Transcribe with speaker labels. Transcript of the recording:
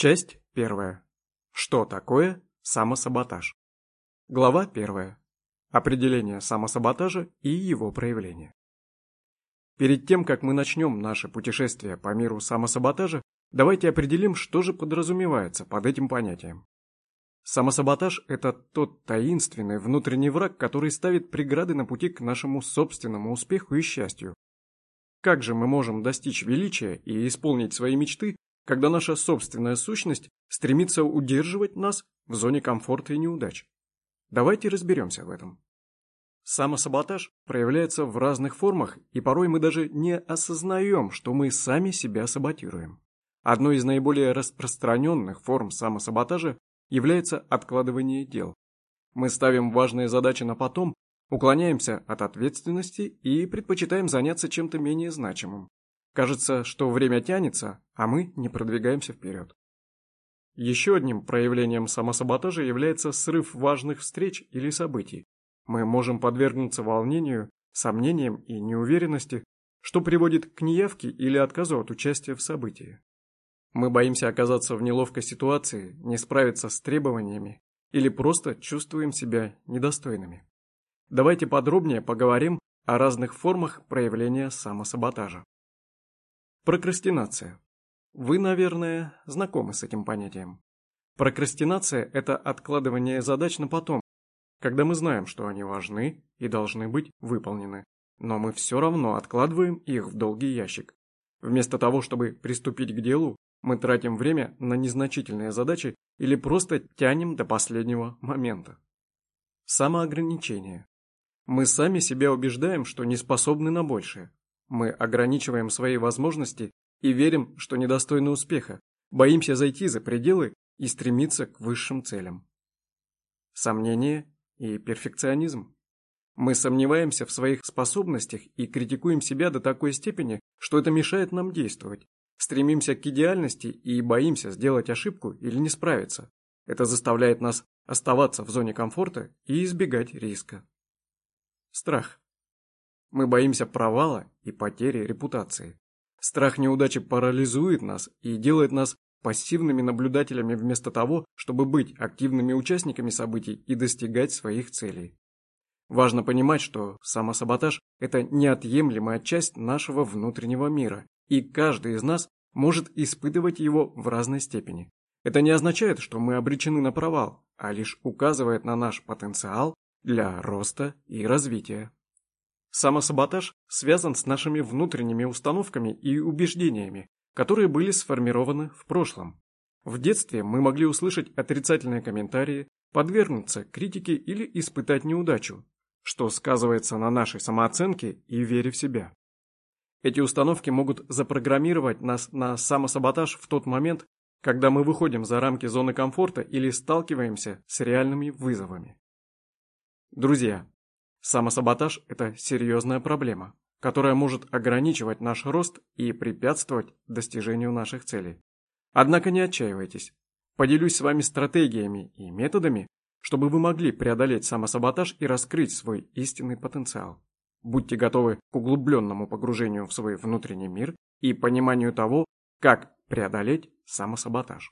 Speaker 1: Часть первая. Что такое самосаботаж? Глава первая. Определение самосаботажа и его проявления. Перед тем, как мы начнем наше путешествие по миру самосаботажа, давайте определим, что же подразумевается под этим понятием. Самосаботаж – это тот таинственный внутренний враг, который ставит преграды на пути к нашему собственному успеху и счастью. Как же мы можем достичь величия и исполнить свои мечты, когда наша собственная сущность стремится удерживать нас в зоне комфорта и неудач? Давайте разберемся в этом. Самосаботаж проявляется в разных формах, и порой мы даже не осознаем, что мы сами себя саботируем. Одной из наиболее распространенных форм самосаботажа является откладывание дел. Мы ставим важные задачи на потом, уклоняемся от ответственности и предпочитаем заняться чем-то менее значимым. Кажется, что время тянется, а мы не продвигаемся вперед. Еще одним проявлением самосаботажа является срыв важных встреч или событий. Мы можем подвергнуться волнению, сомнениям и неуверенности, что приводит к неявке или отказу от участия в событии. Мы боимся оказаться в неловкой ситуации, не справиться с требованиями или просто чувствуем себя недостойными. Давайте подробнее поговорим о разных формах проявления самосаботажа. Прокрастинация. Вы, наверное, знакомы с этим понятием. Прокрастинация – это откладывание задач на потом, когда мы знаем, что они важны и должны быть выполнены, но мы все равно откладываем их в долгий ящик. Вместо того, чтобы приступить к делу, мы тратим время на незначительные задачи или просто тянем до последнего момента. Самоограничение. Мы сами себя убеждаем, что не способны на большее, мы ограничиваем свои возможности и верим, что недостойны успеха, боимся зайти за пределы и стремиться к высшим целям. Сомнение и перфекционизм. Мы сомневаемся в своих способностях и критикуем себя до такой степени, что это мешает нам действовать. Стремимся к идеальности и боимся сделать ошибку или не справиться. Это заставляет нас оставаться в зоне комфорта и избегать риска. Страх. Мы боимся провала и потери репутации. Страх неудачи парализует нас и делает нас пассивными наблюдателями вместо того, чтобы быть активными участниками событий и достигать своих целей. Важно понимать, что самосаботаж – это неотъемлемая часть нашего внутреннего мира, и каждый из нас может испытывать его в разной степени. Это не означает, что мы обречены на провал, а лишь указывает на наш потенциал для роста и развития. Самосаботаж связан с нашими внутренними установками и убеждениями, которые были сформированы в прошлом. В детстве мы могли услышать отрицательные комментарии, подвергнуться критике или испытать неудачу, что сказывается на нашей самооценке и вере в себя. Эти установки могут запрограммировать нас на самосаботаж в тот момент, когда мы выходим за рамки зоны комфорта или сталкиваемся с реальными вызовами. Друзья, Самосаботаж – это серьезная проблема, которая может ограничивать наш рост и препятствовать достижению наших целей. Однако не отчаивайтесь. Поделюсь с вами стратегиями и методами, чтобы вы могли преодолеть самосаботаж и раскрыть свой истинный потенциал. Будьте готовы к углубленному погружению в свой внутренний мир и пониманию того, как преодолеть самосаботаж.